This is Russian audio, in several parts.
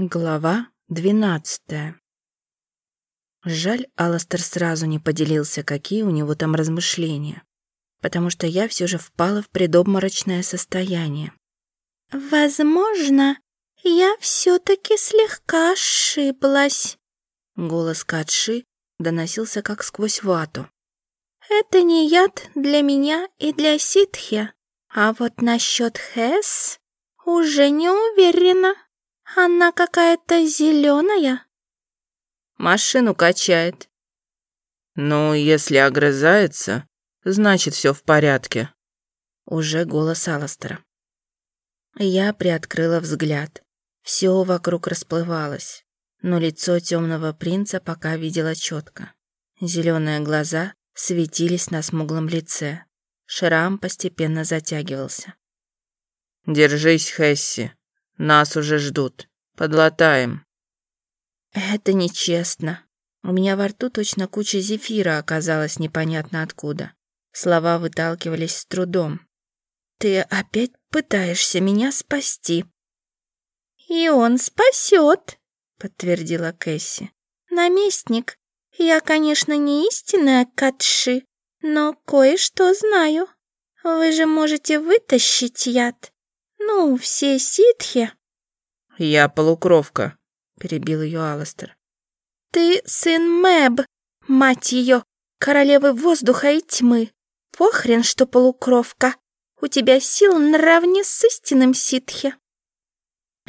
Глава двенадцатая. Жаль, Аластер сразу не поделился, какие у него там размышления, потому что я все же впала в предобморочное состояние. «Возможно, я все-таки слегка ошиблась», — голос Катши доносился как сквозь вату. «Это не яд для меня и для ситхи, а вот насчет Хэс уже не уверена». Она какая-то зеленая. Машину качает. Ну, если огрызается, значит, все в порядке. Уже голос Алластера. Я приоткрыла взгляд. Все вокруг расплывалось, но лицо темного принца пока видела четко. Зеленые глаза светились на смуглом лице. Шрам постепенно затягивался. «Держись, Хесси», нас уже ждут. Подлатаем». «Это нечестно. У меня во рту точно куча зефира оказалась непонятно откуда. Слова выталкивались с трудом. Ты опять пытаешься меня спасти». «И он спасет», — подтвердила Кэсси. «Наместник, я, конечно, не истинная Катши, но кое-что знаю. Вы же можете вытащить яд. «Ну, все ситхи». «Я полукровка», — перебил ее Аластер. «Ты сын Мэб, мать ее, королевы воздуха и тьмы. Похрен, что полукровка. У тебя сил наравне с истинным ситхи».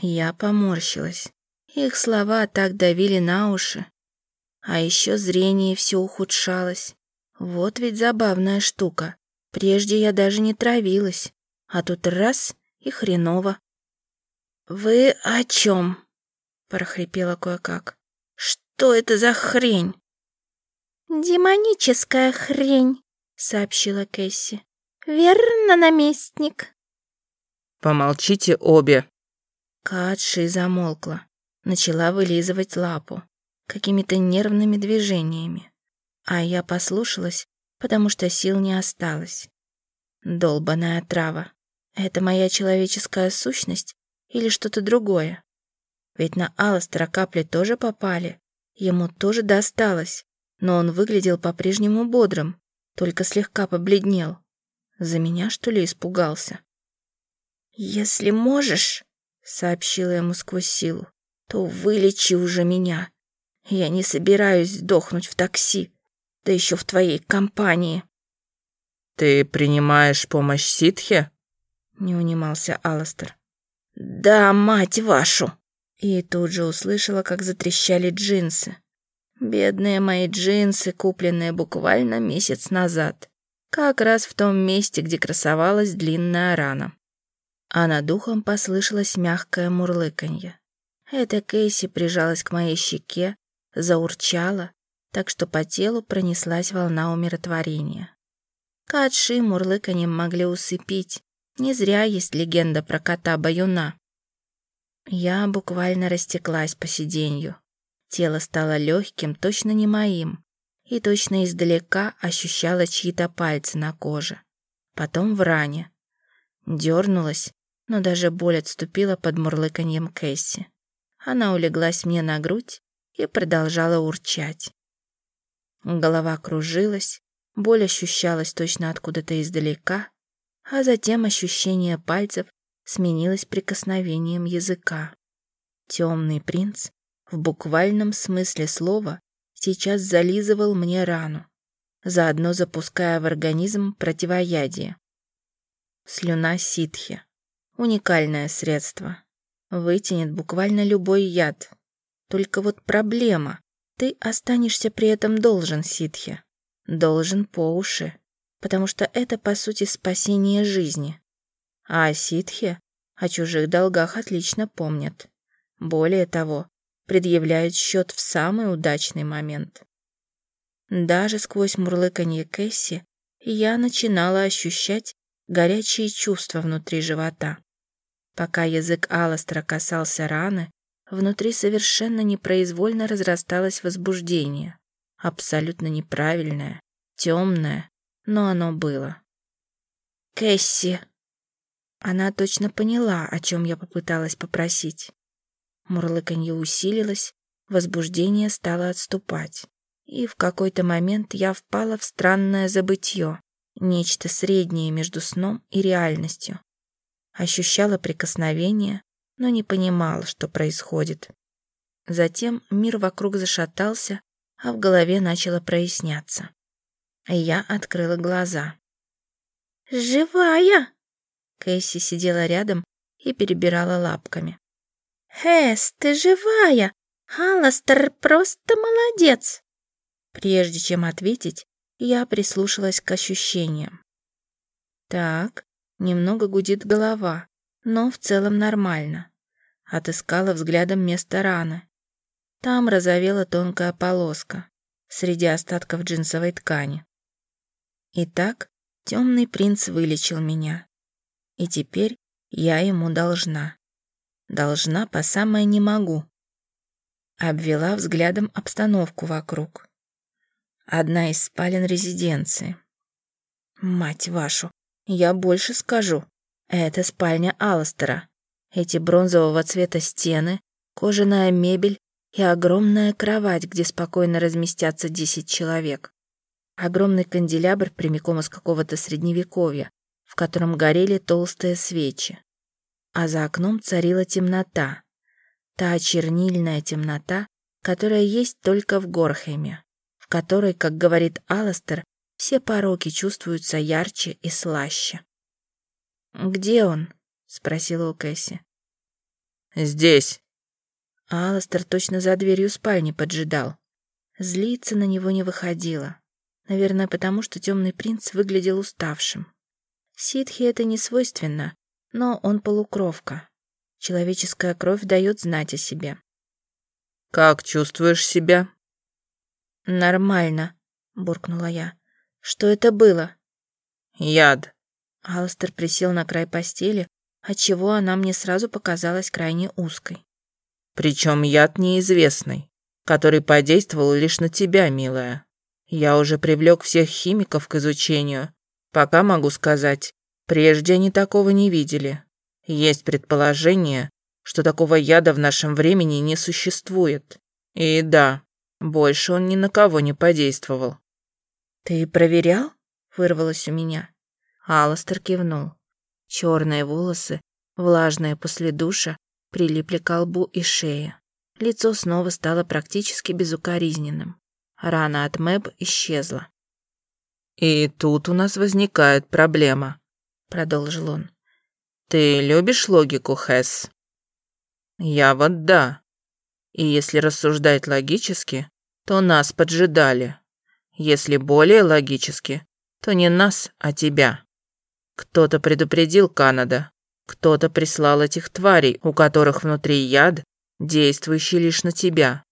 Я поморщилась. Их слова так давили на уши. А еще зрение все ухудшалось. Вот ведь забавная штука. Прежде я даже не травилась. А тут раз и хреново. «Вы о чем?» — прохрипела кое-как. «Что это за хрень?» «Демоническая хрень», — сообщила Кэсси. «Верно, наместник?» «Помолчите обе». Катши замолкла, начала вылизывать лапу какими-то нервными движениями. А я послушалась, потому что сил не осталось. Долбаная трава. Это моя человеческая сущность или что-то другое? Ведь на Алластера капли тоже попали. Ему тоже досталось, но он выглядел по-прежнему бодрым, только слегка побледнел. За меня, что ли, испугался? «Если можешь», — сообщила ему сквозь силу, «то вылечи уже меня. Я не собираюсь сдохнуть в такси, да еще в твоей компании». «Ты принимаешь помощь ситхе?» Не унимался Аластер. «Да, мать вашу!» И тут же услышала, как затрещали джинсы. Бедные мои джинсы, купленные буквально месяц назад. Как раз в том месте, где красовалась длинная рана. А над ухом послышалось мягкое мурлыканье. Эта Кейси прижалась к моей щеке, заурчала, так что по телу пронеслась волна умиротворения. Катши мурлыканьем могли усыпить, не зря есть легенда про кота-баюна. Я буквально растеклась по сиденью. Тело стало легким, точно не моим, и точно издалека ощущала чьи-то пальцы на коже. Потом в ране. Дернулась, но даже боль отступила под мурлыканьем Кэсси. Она улеглась мне на грудь и продолжала урчать. Голова кружилась, боль ощущалась точно откуда-то издалека, а затем ощущение пальцев сменилось прикосновением языка. Темный принц в буквальном смысле слова сейчас зализывал мне рану, заодно запуская в организм противоядие. Слюна ситхи. Уникальное средство. Вытянет буквально любой яд. Только вот проблема. Ты останешься при этом должен ситхи. Должен по уши потому что это, по сути, спасение жизни. А ситхи о чужих долгах отлично помнят. Более того, предъявляют счет в самый удачный момент. Даже сквозь мурлыканье Кэсси я начинала ощущать горячие чувства внутри живота. Пока язык Аластра касался раны, внутри совершенно непроизвольно разрасталось возбуждение. Абсолютно неправильное, темное, но оно было. «Кэсси!» Она точно поняла, о чем я попыталась попросить. Мурлыканье усилилось, возбуждение стало отступать. И в какой-то момент я впала в странное забытье, нечто среднее между сном и реальностью. Ощущала прикосновение, но не понимала, что происходит. Затем мир вокруг зашатался, а в голове начало проясняться. Я открыла глаза. «Живая!» Кэсси сидела рядом и перебирала лапками. «Хэс, ты живая! Алластер просто молодец!» Прежде чем ответить, я прислушалась к ощущениям. Так, немного гудит голова, но в целом нормально. Отыскала взглядом место раны. Там разовела тонкая полоска среди остатков джинсовой ткани. Итак, темный принц вылечил меня. И теперь я ему должна. Должна по самое не могу. Обвела взглядом обстановку вокруг. Одна из спален резиденции. Мать вашу, я больше скажу. Это спальня Алластера. Эти бронзового цвета стены, кожаная мебель и огромная кровать, где спокойно разместятся десять человек. Огромный канделябр прямиком из какого-то средневековья, в котором горели толстые свечи. А за окном царила темнота. Та чернильная темнота, которая есть только в Горхеме которой, как говорит Аластер, все пороки чувствуются ярче и слаще. «Где он?» — спросила у Кэсси. «Здесь». Аластер точно за дверью спальни поджидал. Злиться на него не выходило. Наверное, потому что темный принц выглядел уставшим. Ситхи это не свойственно, но он полукровка. Человеческая кровь дает знать о себе. «Как чувствуешь себя?» «Нормально», — буркнула я. «Что это было?» «Яд». Алстер присел на край постели, отчего она мне сразу показалась крайне узкой. «Причем яд неизвестный, который подействовал лишь на тебя, милая. Я уже привлек всех химиков к изучению. Пока могу сказать, прежде они такого не видели. Есть предположение, что такого яда в нашем времени не существует. И да, больше он ни на кого не подействовал. «Ты проверял?» — вырвалось у меня. Алластер кивнул. Черные волосы, влажные после душа, прилипли к лбу и шее. Лицо снова стало практически безукоризненным. Рана от Мэб исчезла. «И тут у нас возникает проблема», — продолжил он. «Ты любишь логику, Хэс?» «Я вот да. И если рассуждать логически, то нас поджидали. Если более логически, то не нас, а тебя. Кто-то предупредил Канада, кто-то прислал этих тварей, у которых внутри яд, действующий лишь на тебя.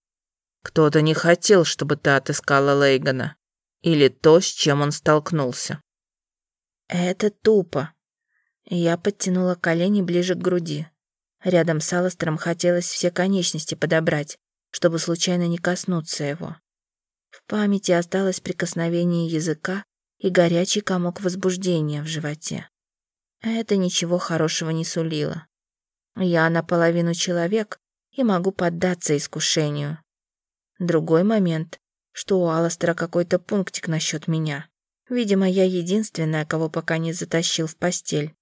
Кто-то не хотел, чтобы ты отыскала Лейгана. Или то, с чем он столкнулся. Это тупо. Я подтянула колени ближе к груди. Рядом с Алластером хотелось все конечности подобрать, чтобы случайно не коснуться его. В памяти осталось прикосновение языка и горячий комок возбуждения в животе. Это ничего хорошего не сулило. Я наполовину человек и могу поддаться искушению. Другой момент, что у Алластера какой-то пунктик насчет меня. Видимо, я единственная, кого пока не затащил в постель.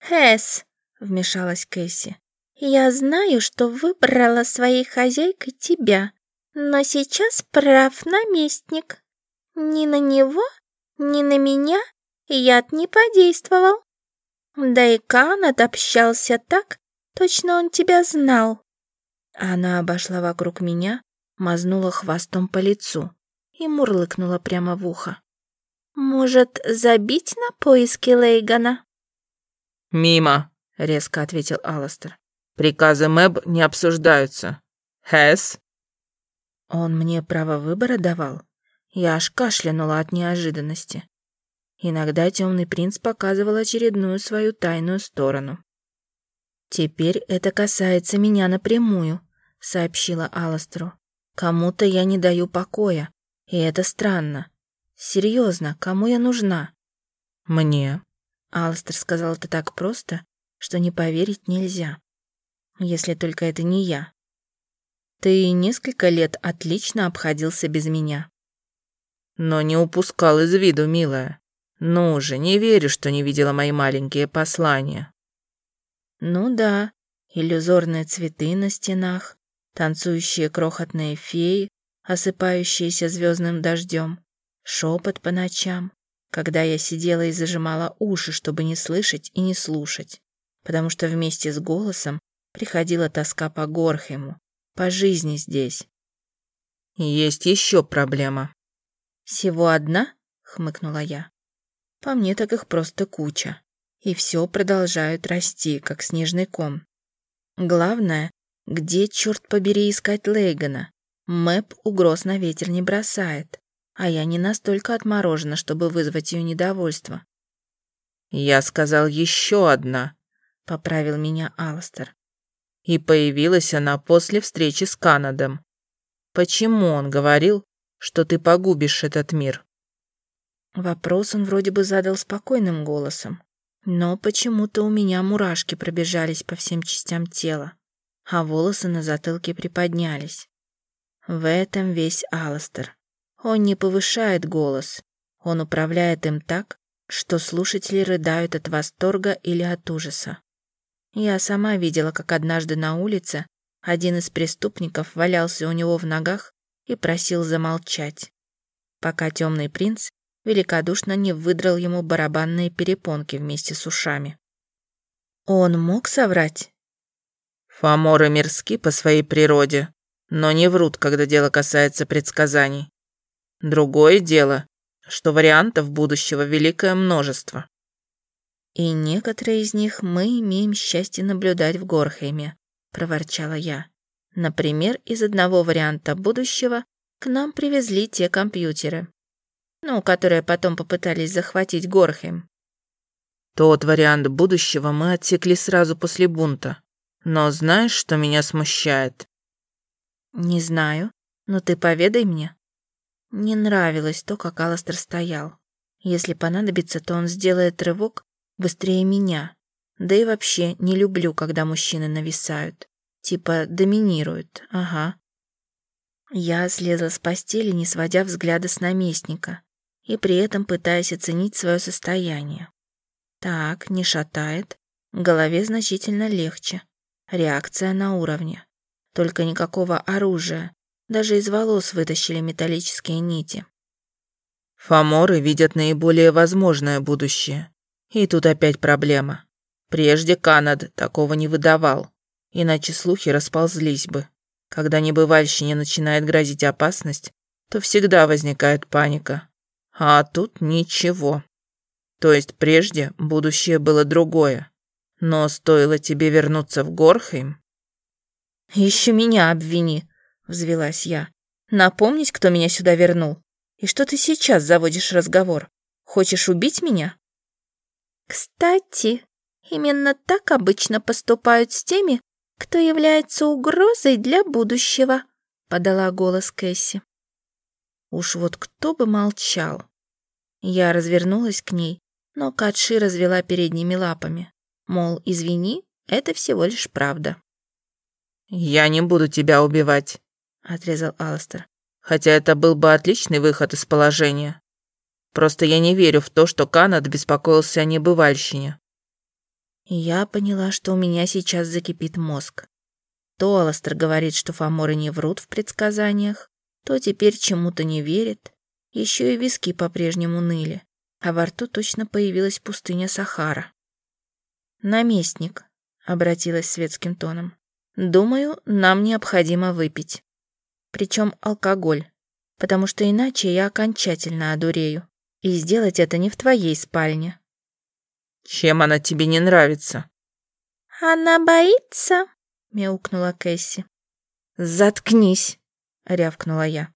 «Хэс!» — вмешалась Кэсси. «Я знаю, что выбрала своей хозяйкой тебя, но сейчас прав наместник. Ни на него, ни на меня яд не подействовал. Да и Канат общался так, точно он тебя знал». Она обошла вокруг меня, мазнула хвостом по лицу и мурлыкнула прямо в ухо. «Может, забить на поиски Лейгана?» «Мимо!» — резко ответил Алластер. «Приказы Мэб не обсуждаются. Хэс?» Он мне право выбора давал? Я аж кашлянула от неожиданности. Иногда темный принц показывал очередную свою тайную сторону. «Теперь это касается меня напрямую», — сообщила Алластеру. «Кому-то я не даю покоя, и это странно. Серьезно, кому я нужна?» «Мне», Алластер сказал это так просто, что не поверить нельзя. Если только это не я. Ты несколько лет отлично обходился без меня. Но не упускал из виду, милая. Ну же, не верю, что не видела мои маленькие послания. Ну да, иллюзорные цветы на стенах, танцующие крохотные феи, осыпающиеся звездным дождем, шепот по ночам, когда я сидела и зажимала уши, чтобы не слышать и не слушать, потому что вместе с голосом приходила тоска по Горхему, по жизни здесь. Есть еще проблема. Всего одна? хмыкнула я. По мне так их просто куча. И все продолжают расти, как снежный ком. Главное, где, черт побери, искать Лейгана? Мэп угроз на ветер не бросает, а я не настолько отморожена, чтобы вызвать ее недовольство. «Я сказал еще одна», — поправил меня Алстер. И появилась она после встречи с Канадом. Почему он говорил, что ты погубишь этот мир? Вопрос он вроде бы задал спокойным голосом, но почему-то у меня мурашки пробежались по всем частям тела, а волосы на затылке приподнялись. В этом весь Алластер. Он не повышает голос, он управляет им так, что слушатели рыдают от восторга или от ужаса. Я сама видела, как однажды на улице один из преступников валялся у него в ногах и просил замолчать, пока темный принц великодушно не выдрал ему барабанные перепонки вместе с ушами. Он мог соврать? Фаморы мирски по своей природе, но не врут, когда дело касается предсказаний. Другое дело, что вариантов будущего великое множество. «И некоторые из них мы имеем счастье наблюдать в Горхейме», — проворчала я. «Например, из одного варианта будущего к нам привезли те компьютеры, ну, которые потом попытались захватить Горхейм». «Тот вариант будущего мы отсекли сразу после бунта. Но знаешь, что меня смущает?» «Не знаю, но ты поведай мне». Не нравилось то, как Аластер стоял. Если понадобится, то он сделает рывок быстрее меня. Да и вообще не люблю, когда мужчины нависают. Типа доминируют, ага. Я слезла с постели, не сводя взгляда с наместника, и при этом пытаясь оценить свое состояние. Так, не шатает, голове значительно легче. Реакция на уровне. Только никакого оружия. Даже из волос вытащили металлические нити. Фаморы видят наиболее возможное будущее. И тут опять проблема. Прежде Канад такого не выдавал, иначе слухи расползлись бы. Когда небывальщине начинает грозить опасность, то всегда возникает паника. А тут ничего. То есть прежде будущее было другое. Но стоило тебе вернуться в Горхейм... «Еще меня обвини», — взвелась я. «Напомнить, кто меня сюда вернул? И что ты сейчас заводишь разговор? Хочешь убить меня?» Кстати, именно так обычно поступают с теми, кто является угрозой для будущего, подала голос Кэсси. Уж вот кто бы молчал. Я развернулась к ней, но Катши развела передними лапами. Мол, извини, это всего лишь правда. «Я не буду тебя убивать», — отрезал Аластер. «Хотя это был бы отличный выход из положения. Просто я не верю в то, что Канад беспокоился о небывальщине. Я поняла, что у меня сейчас закипит мозг. То Аластер говорит, что фаморы не врут в предсказаниях, то теперь чему-то не верит. Еще и виски по-прежнему ныли, а во рту точно появилась пустыня Сахара. «Наместник», — обратилась светским тоном, — «думаю, нам необходимо выпить. Причем алкоголь, потому что иначе я окончательно одурею. И сделать это не в твоей спальне. Чем она тебе не нравится? Она боится, мяукнула Кэсси. Заткнись, рявкнула я.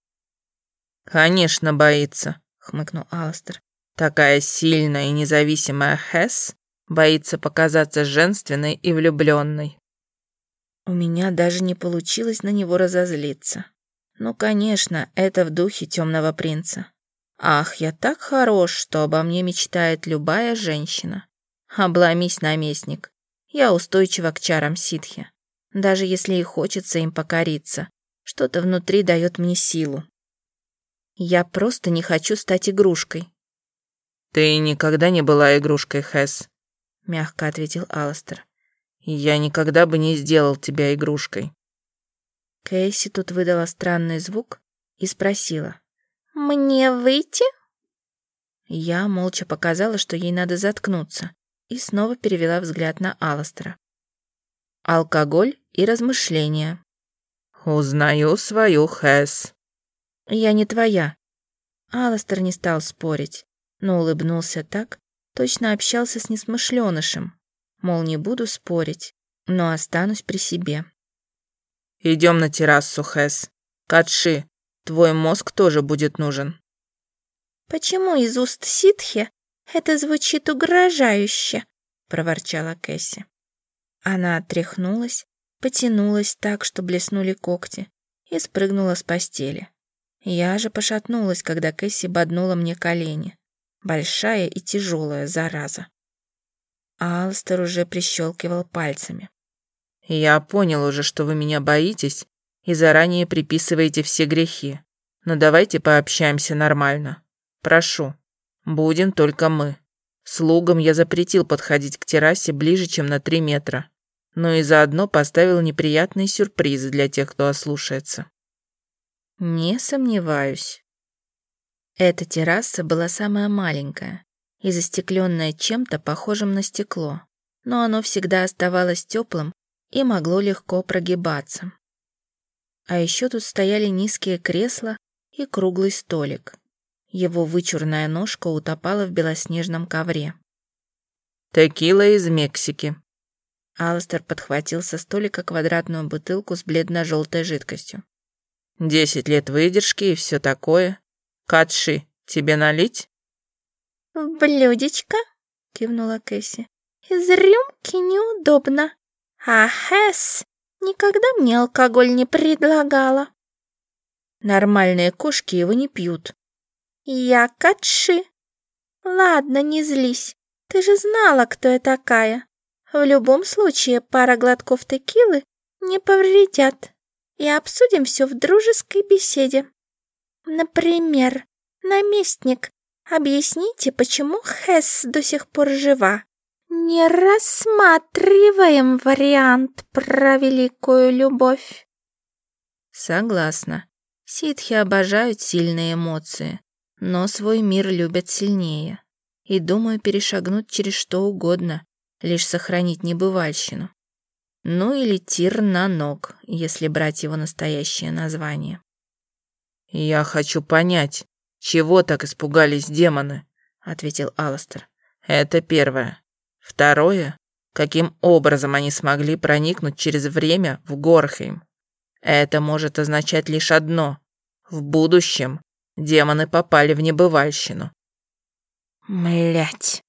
Конечно, боится, хмыкнул Алстер. Такая сильная и независимая Хэс боится показаться женственной и влюбленной. У меня даже не получилось на него разозлиться. Ну, конечно, это в духе темного принца. Ах, я так хорош, что обо мне мечтает любая женщина. Обломись, наместник. Я устойчива к чарам ситхи. Даже если и хочется им покориться, что-то внутри дает мне силу. Я просто не хочу стать игрушкой. «Ты никогда не была игрушкой, Хэс», — мягко ответил Аластер. «Я никогда бы не сделал тебя игрушкой». Кейси тут выдала странный звук и спросила. «Мне выйти?» Я молча показала, что ей надо заткнуться, и снова перевела взгляд на Аластера. Алкоголь и размышления. «Узнаю свою Хэс». «Я не твоя». Аластер не стал спорить, но улыбнулся так, точно общался с несмышленышем. Мол, не буду спорить, но останусь при себе. Идем на террасу, Хэс. Катши, твой мозг тоже будет нужен». «Почему из уст ситхи это звучит угрожающе?» — проворчала Кэсси. Она отряхнулась, потянулась так, что блеснули когти, и спрыгнула с постели. Я же пошатнулась, когда Кэсси боднула мне колени. Большая и тяжелая зараза. Алстер уже прищелкивал пальцами. Я понял уже, что вы меня боитесь и заранее приписываете все грехи. Но давайте пообщаемся нормально. Прошу. Будем только мы. Слугам я запретил подходить к террасе ближе, чем на три метра. Но и заодно поставил неприятные сюрпризы для тех, кто ослушается. Не сомневаюсь. Эта терраса была самая маленькая и застекленная чем-то похожим на стекло, но оно всегда оставалось теплым и могло легко прогибаться. А еще тут стояли низкие кресла и круглый столик. Его вычурная ножка утопала в белоснежном ковре. «Текила из Мексики». Алстер подхватил со столика квадратную бутылку с бледно-желтой жидкостью. «Десять лет выдержки и все такое. Катши, тебе налить?» «В блюдечко», — кивнула Кэсси. «Из рюмки неудобно». А Хэс никогда мне алкоголь не предлагала. Нормальные кошки его не пьют. Я Катши. Ладно, не злись. Ты же знала, кто я такая. В любом случае, пара глотков текилы не повредят. И обсудим все в дружеской беседе. Например, наместник, объясните, почему Хэс до сих пор жива? Не рассматриваем вариант про великую любовь. Согласна. Ситхи обожают сильные эмоции, но свой мир любят сильнее. И думаю перешагнуть через что угодно, лишь сохранить небывальщину. Ну или тир на ног, если брать его настоящее название. «Я хочу понять, чего так испугались демоны?» — ответил Аластер. «Это первое. Второе, каким образом они смогли проникнуть через время в Горхейм. Это может означать лишь одно. В будущем демоны попали в небывальщину. Млять.